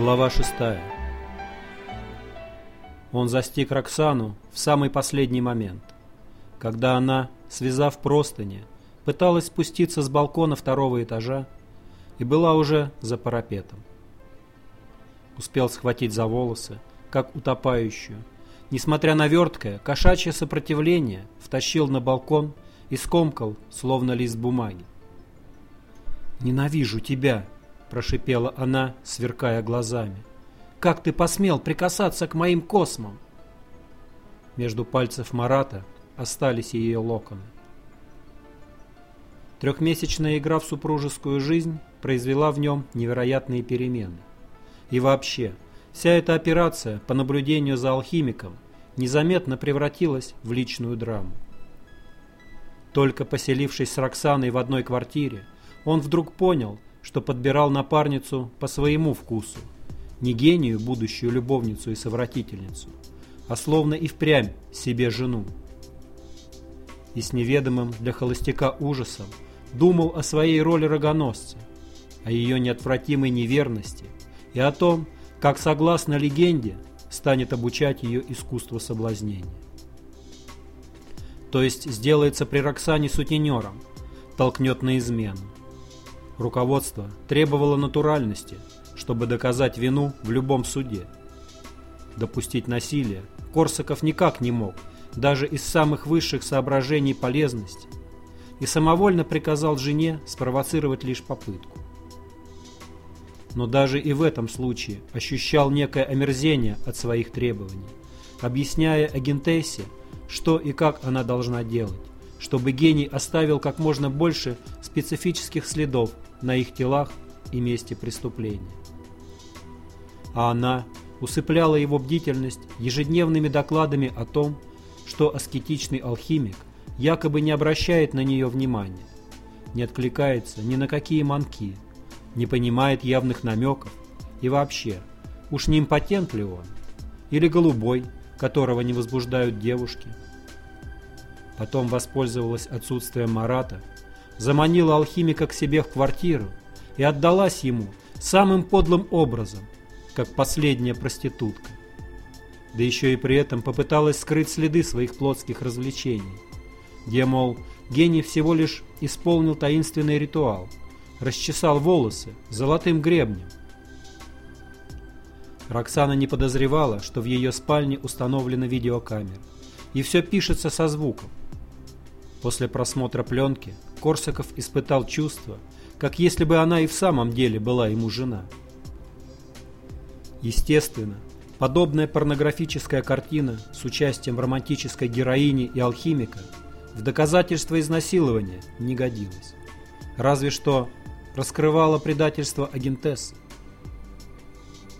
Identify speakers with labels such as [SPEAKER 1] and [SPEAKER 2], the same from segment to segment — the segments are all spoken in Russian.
[SPEAKER 1] Глава шестая. Он застиг Роксану в самый последний момент, когда она, связав простыни, пыталась спуститься с балкона второго этажа и была уже за парапетом. Успел схватить за волосы, как утопающую. Несмотря на верткое, кошачье сопротивление, втащил на балкон и скомкал, словно лист бумаги. «Ненавижу тебя!» Прошипела она, сверкая глазами. «Как ты посмел прикасаться к моим космам?» Между пальцев Марата остались ее локоны. Трехмесячная игра в супружескую жизнь произвела в нем невероятные перемены. И вообще, вся эта операция по наблюдению за алхимиком незаметно превратилась в личную драму. Только поселившись с Роксаной в одной квартире, он вдруг понял, что подбирал напарницу по своему вкусу, не гению, будущую любовницу и совратительницу, а словно и впрямь себе жену. И с неведомым для холостяка ужасом думал о своей роли рогоносца, о ее неотвратимой неверности и о том, как, согласно легенде, станет обучать ее искусству соблазнения. То есть сделается при Роксане сутенером, толкнет на измену. Руководство требовало натуральности, чтобы доказать вину в любом суде. Допустить насилие Корсаков никак не мог, даже из самых высших соображений полезности, и самовольно приказал жене спровоцировать лишь попытку. Но даже и в этом случае ощущал некое омерзение от своих требований, объясняя агентессе, что и как она должна делать, чтобы гений оставил как можно больше специфических следов на их телах и месте преступления. А она усыпляла его бдительность ежедневными докладами о том, что аскетичный алхимик якобы не обращает на нее внимания, не откликается ни на какие манки, не понимает явных намеков и вообще, уж не импотент ли он, или голубой, которого не возбуждают девушки. Потом воспользовалась отсутствием Марата заманила алхимика к себе в квартиру и отдалась ему самым подлым образом, как последняя проститутка. Да еще и при этом попыталась скрыть следы своих плотских развлечений, где, мол, гений всего лишь исполнил таинственный ритуал, расчесал волосы золотым гребнем. Роксана не подозревала, что в ее спальне установлена видеокамера, и все пишется со звуком. После просмотра пленки Корсаков испытал чувство, как если бы она и в самом деле была ему жена. Естественно, подобная порнографическая картина с участием романтической героини и алхимика в доказательство изнасилования не годилась. Разве что раскрывала предательство агентессы.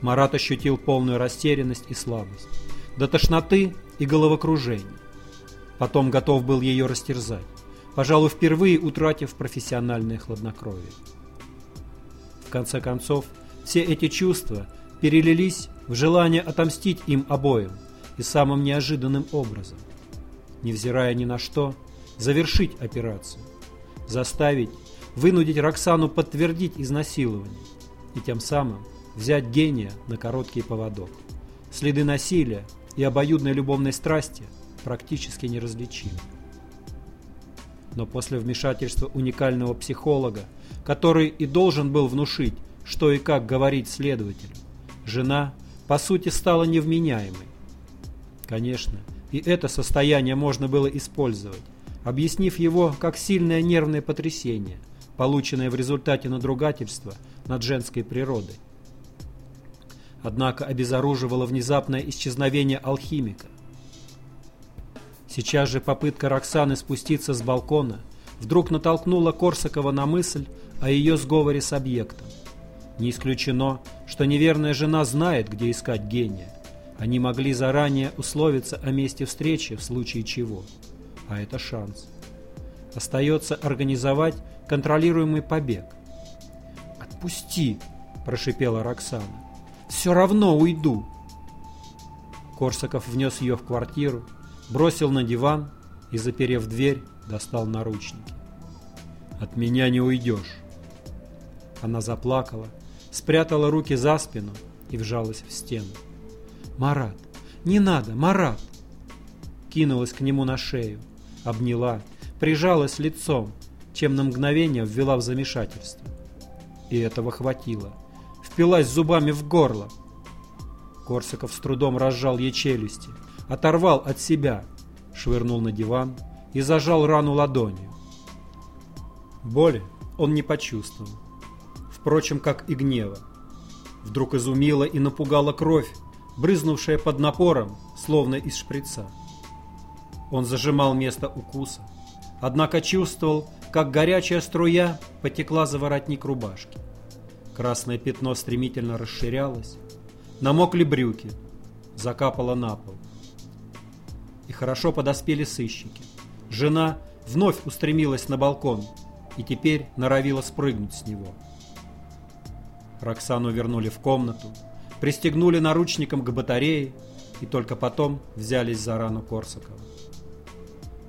[SPEAKER 1] Марат ощутил полную растерянность и слабость, до тошноты и головокружения. Потом готов был ее растерзать пожалуй, впервые утратив профессиональное хладнокровие. В конце концов, все эти чувства перелились в желание отомстить им обоим и самым неожиданным образом, невзирая ни на что, завершить операцию, заставить, вынудить Роксану подтвердить изнасилование и тем самым взять гения на короткий поводок. Следы насилия и обоюдной любовной страсти практически неразличимы но после вмешательства уникального психолога, который и должен был внушить, что и как говорить следователю, жена, по сути, стала невменяемой. Конечно, и это состояние можно было использовать, объяснив его как сильное нервное потрясение, полученное в результате надругательства над женской природой. Однако обезоруживало внезапное исчезновение алхимика, Сейчас же попытка Роксаны спуститься с балкона вдруг натолкнула Корсакова на мысль о ее сговоре с объектом. Не исключено, что неверная жена знает, где искать гения. Они могли заранее условиться о месте встречи в случае чего. А это шанс. Остается организовать контролируемый побег. «Отпусти!» – прошипела Роксана. «Все равно уйду!» Корсаков внес ее в квартиру, бросил на диван и, заперев дверь, достал наручники. «От меня не уйдешь!» Она заплакала, спрятала руки за спину и вжалась в стену. «Марат! Не надо, Марат!» Кинулась к нему на шею, обняла, прижалась лицом, чем на мгновение ввела в замешательство. И этого хватило. Впилась зубами в горло. Корсаков с трудом разжал ей челюсти, оторвал от себя, швырнул на диван и зажал рану ладонью. Боли он не почувствовал. Впрочем, как и гнева. Вдруг изумила и напугала кровь, брызнувшая под напором, словно из шприца. Он зажимал место укуса, однако чувствовал, как горячая струя потекла за воротник рубашки. Красное пятно стремительно расширялось, намокли брюки, закапало на пол. Хорошо подоспели сыщики. Жена вновь устремилась на балкон и теперь норовила спрыгнуть с него. Роксану вернули в комнату, пристегнули наручником к батарее и только потом взялись за рану Корсакова.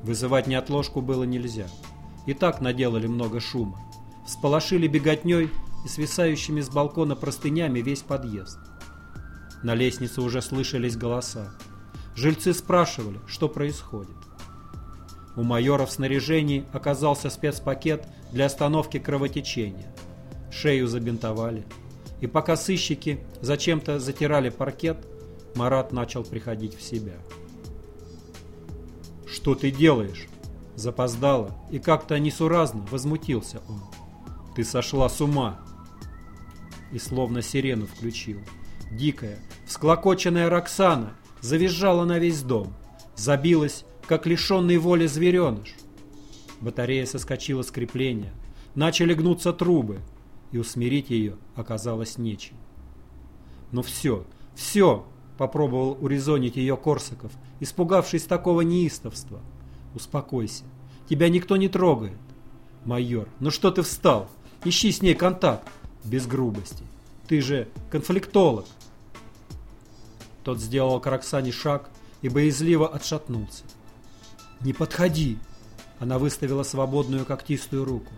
[SPEAKER 1] Вызывать неотложку было нельзя. И так наделали много шума. Всполошили беготней и свисающими с балкона простынями весь подъезд. На лестнице уже слышались голоса. Жильцы спрашивали, что происходит. У майора в снаряжении оказался спецпакет для остановки кровотечения. Шею забинтовали. И пока сыщики зачем-то затирали паркет, Марат начал приходить в себя. «Что ты делаешь?» Запоздало и как-то несуразно возмутился он. «Ты сошла с ума!» И словно сирену включил. Дикая, всклокоченная Роксана завизжала на весь дом. Забилась, как лишенный воли звереныш. Батарея соскочила с крепления. Начали гнуться трубы, и усмирить ее оказалось нечем. «Ну все, все!» — попробовал урезонить ее Корсаков, испугавшись такого неистовства. «Успокойся, тебя никто не трогает». «Майор, ну что ты встал? Ищи с ней контакт!» «Без грубости. Ты же конфликтолог!» Тот сделал к Роксане шаг и боязливо отшатнулся. «Не подходи!» Она выставила свободную когтистую руку.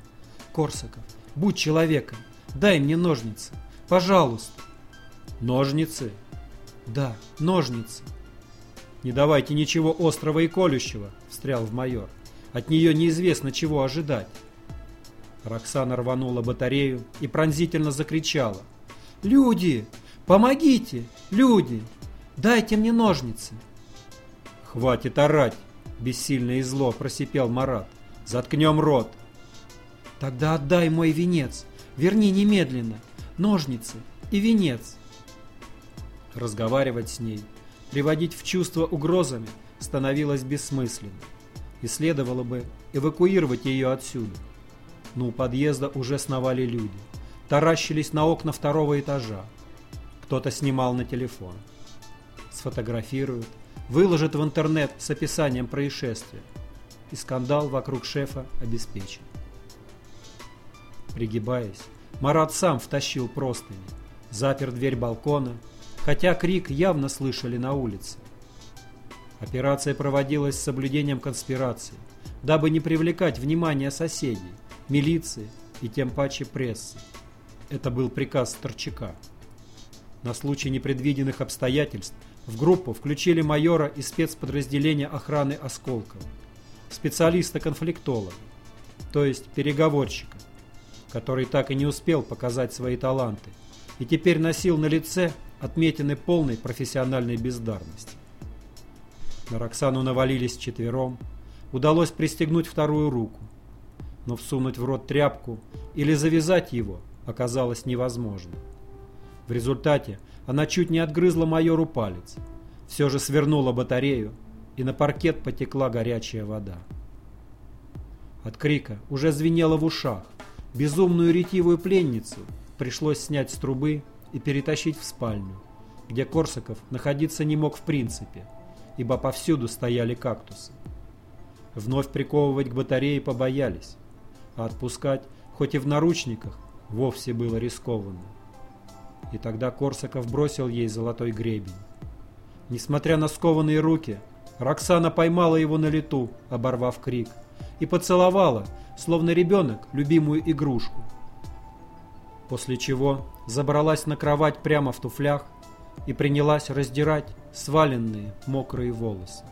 [SPEAKER 1] «Корсаков, Будь человеком. Дай мне ножницы. Пожалуйста. Ножницы? Да, ножницы. Не давайте ничего острого и колющего, встрял в майор. От нее неизвестно, чего ожидать. Роксана рванула батарею и пронзительно закричала. «Люди! Помогите! Люди! Дайте мне ножницы!» «Хватит орать!» — бессильно и зло просипел Марат. «Заткнем рот!» Тогда отдай мой венец. Верни немедленно. Ножницы и венец. Разговаривать с ней, приводить в чувство угрозами становилось бессмысленно. И следовало бы эвакуировать ее отсюда. Но у подъезда уже сновали люди. Таращились на окна второго этажа. Кто-то снимал на телефон. Сфотографируют, выложат в интернет с описанием происшествия. И скандал вокруг шефа обеспечен. Пригибаясь, Марат сам втащил простыни, запер дверь балкона, хотя крик явно слышали на улице. Операция проводилась с соблюдением конспирации, дабы не привлекать внимание соседей, милиции и тем паче прессы. Это был приказ Старчака. На случай непредвиденных обстоятельств в группу включили майора из спецподразделения охраны Осколкова, специалиста-конфликтолога, то есть переговорщика, который так и не успел показать свои таланты, и теперь носил на лице отметины полной профессиональной бездарности. На Роксану навалились четвером, удалось пристегнуть вторую руку, но всунуть в рот тряпку или завязать его оказалось невозможно. В результате она чуть не отгрызла майору палец, все же свернула батарею, и на паркет потекла горячая вода. От крика уже звенело в ушах, Безумную ретивую пленницу пришлось снять с трубы и перетащить в спальню, где Корсаков находиться не мог в принципе, ибо повсюду стояли кактусы. Вновь приковывать к батарее побоялись, а отпускать, хоть и в наручниках, вовсе было рискованно. И тогда Корсаков бросил ей золотой гребень. Несмотря на скованные руки, Роксана поймала его на лету, оборвав крик, и поцеловала, словно ребенок, любимую игрушку. После чего забралась на кровать прямо в туфлях и принялась раздирать сваленные мокрые волосы.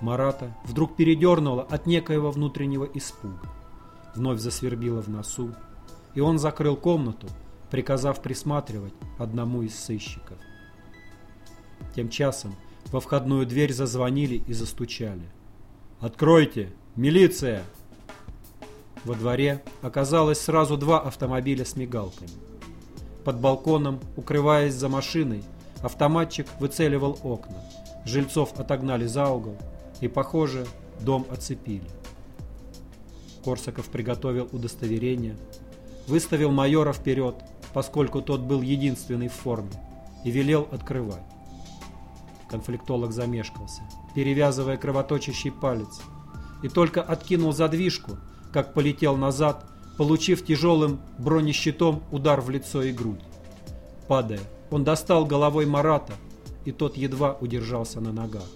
[SPEAKER 1] Марата вдруг передернуло от некоего внутреннего испуга. Вновь засвербило в носу, и он закрыл комнату, приказав присматривать одному из сыщиков. Тем часом во входную дверь зазвонили и застучали. «Откройте! Милиция!» Во дворе оказалось сразу два автомобиля с мигалками. Под балконом, укрываясь за машиной, автоматчик выцеливал окна. Жильцов отогнали за угол, и, похоже, дом оцепили. Корсаков приготовил удостоверение, выставил майора вперед, поскольку тот был единственный в форме, и велел открывать. Конфликтолог замешкался, перевязывая кровоточащий палец, и только откинул задвижку, как полетел назад, получив тяжелым бронещитом удар в лицо и грудь. Падая, он достал головой Марата, и тот едва удержался на ногах.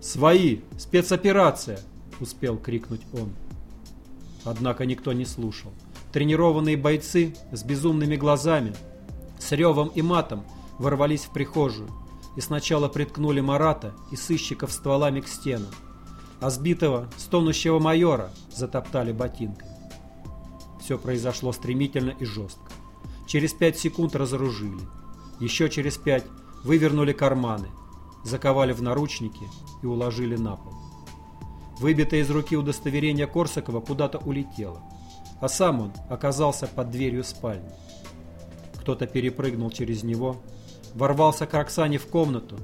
[SPEAKER 1] «Свои! Спецоперация!» — успел крикнуть он. Однако никто не слушал. Тренированные бойцы с безумными глазами, с ревом и матом ворвались в прихожую и сначала приткнули Марата и сыщиков стволами к стенам, а сбитого, стонущего майора затоптали ботинками. Все произошло стремительно и жестко. Через пять секунд разоружили. Еще через пять вывернули карманы, заковали в наручники и уложили на пол. Выбитое из руки удостоверение Корсакова куда-то улетело а сам он оказался под дверью спальни. Кто-то перепрыгнул через него, ворвался к Оксане в комнату,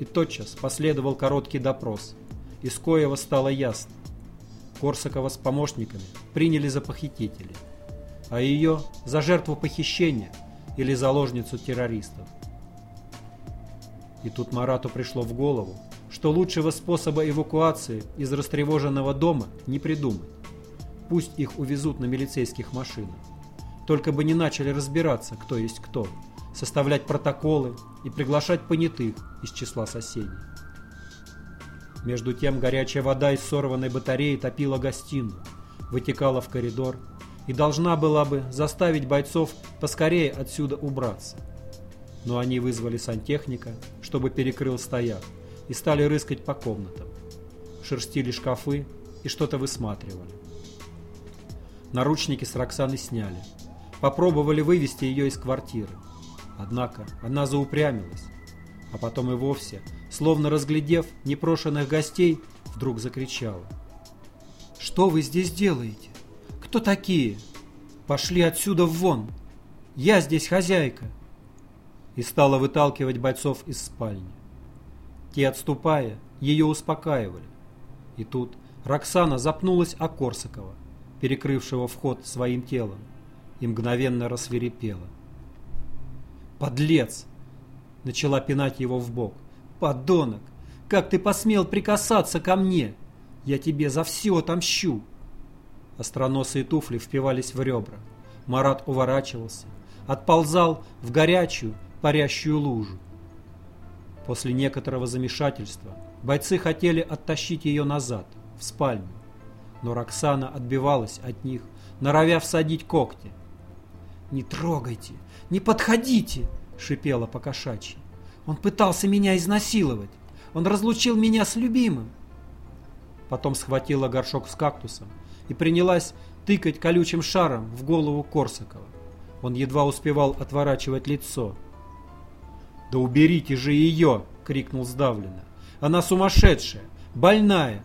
[SPEAKER 1] и тотчас последовал короткий допрос, из коего стало ясно. Корсакова с помощниками приняли за похитителей, а ее за жертву похищения или заложницу террористов. И тут Марату пришло в голову, что лучшего способа эвакуации из растревоженного дома не придумать. Пусть их увезут на милицейских машинах. Только бы не начали разбираться, кто есть кто, составлять протоколы и приглашать понятых из числа соседей. Между тем горячая вода из сорванной батареи топила гостиную, вытекала в коридор и должна была бы заставить бойцов поскорее отсюда убраться. Но они вызвали сантехника, чтобы перекрыл стояк, и стали рыскать по комнатам. Шерстили шкафы и что-то высматривали. Наручники с Роксаны сняли. Попробовали вывести ее из квартиры. Однако она заупрямилась. А потом и вовсе, словно разглядев непрошенных гостей, вдруг закричала. «Что вы здесь делаете? Кто такие? Пошли отсюда вон! Я здесь хозяйка!» И стала выталкивать бойцов из спальни. Те, отступая, ее успокаивали. И тут Роксана запнулась о Корсакова перекрывшего вход своим телом, и мгновенно рассверепела. «Подлец!» — начала пинать его в бок. «Подонок! Как ты посмел прикасаться ко мне? Я тебе за все отомщу!» Остроносые туфли впивались в ребра. Марат уворачивался, отползал в горячую, парящую лужу. После некоторого замешательства бойцы хотели оттащить ее назад, в спальню но Роксана отбивалась от них, норовя всадить когти. «Не трогайте! Не подходите!» — шипела покошачьи. «Он пытался меня изнасиловать! Он разлучил меня с любимым!» Потом схватила горшок с кактусом и принялась тыкать колючим шаром в голову Корсакова. Он едва успевал отворачивать лицо. «Да уберите же ее!» — крикнул сдавленно. «Она сумасшедшая! Больная!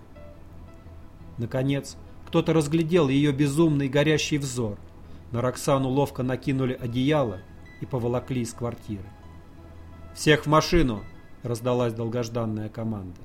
[SPEAKER 1] Наконец, кто-то разглядел ее безумный горящий взор. На Роксану ловко накинули одеяло и поволокли из квартиры. «Всех в машину!» — раздалась долгожданная команда.